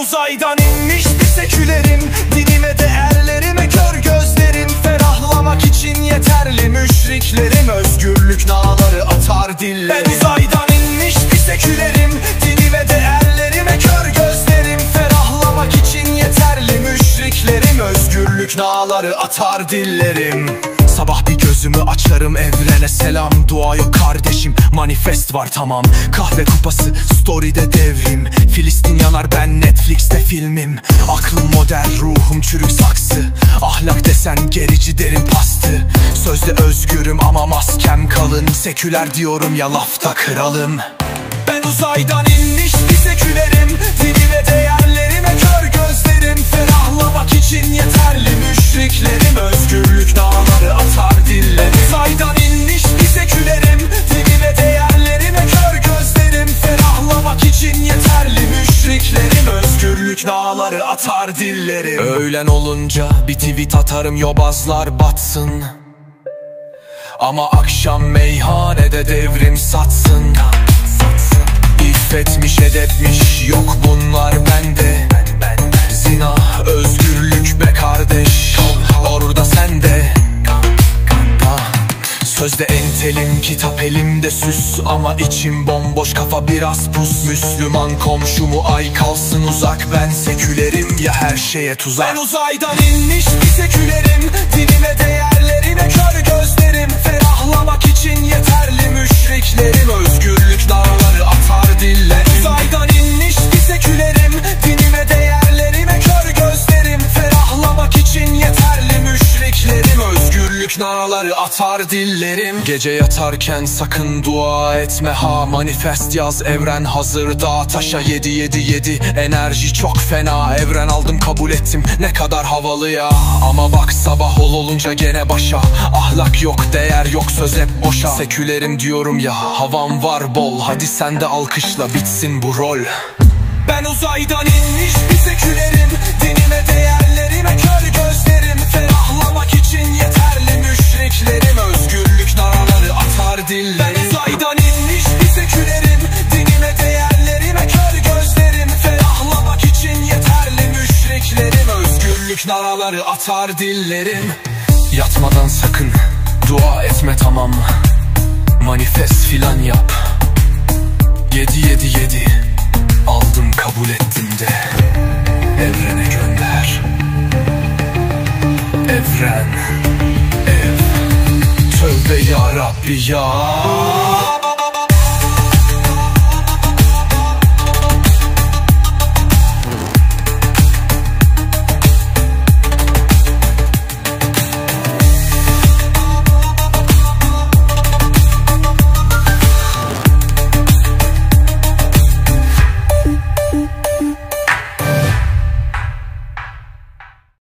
uzaydan inmiş bir sekülerim Dinime değerlerime kör gözlerim. Ferahlamak için yeterli müşriklerim. Özgürlük nağları atar dillerim. Ben uzaydan inmiş bir sekülerim Dinime değerlerime kör gözlerim. Ferahlamak için yeterli müşriklerim. Özgürlük nağları atar dillerim. Sabah bir gözümü açarım evrene selam. Dua yok kardeşim manifest var tamam. Kahve kupası story'de devrim. Filistin yanar ben filmim. Aklım modern ruhum çürük saksı. Ahlak desen gerici derin pastı. Sözde özgürüm ama maskem kalın. Seküler diyorum ya lafta kralım. Ben uzaydan inmiş atar dillerim Öğlen olunca bir tweet atarım yobazlar batsın. Ama akşam meyhanede devrim satsın. İffetmiş edepmiş yok bunlar bende Sözde entelim kitap elimde süs. Ama içim bomboş kafa biraz pus. Müslüman komşumu ay kalsın uzak. Ben sekülerim ya her şeye tuzak. Ben uzaydan inmiş bir sekülerim atar dillerim. Gece yatarken sakın dua etme ha. Manifest yaz evren hazır dağ taşa 777 Enerji çok fena. Evren aldım kabul ettim. Ne kadar havalı ya Ama bak sabah ol olunca gene başa. Ahlak yok değer yok söz hep boşa. Sekülerim diyorum ya havam var bol. Hadi sen de alkışla bitsin bu rol. Ben uzaydan inmiş bir sekülerim. Dinime değerlerime kör gözlerim. Ferahlamak için Özgürlük naraları atar dillerim. Yatmadan sakın dua etme tamam. Manifest filan yap. 777 Aldım kabul ettim de. Evrene gönder. Evren Ev. Tövbe ya Rabbi ya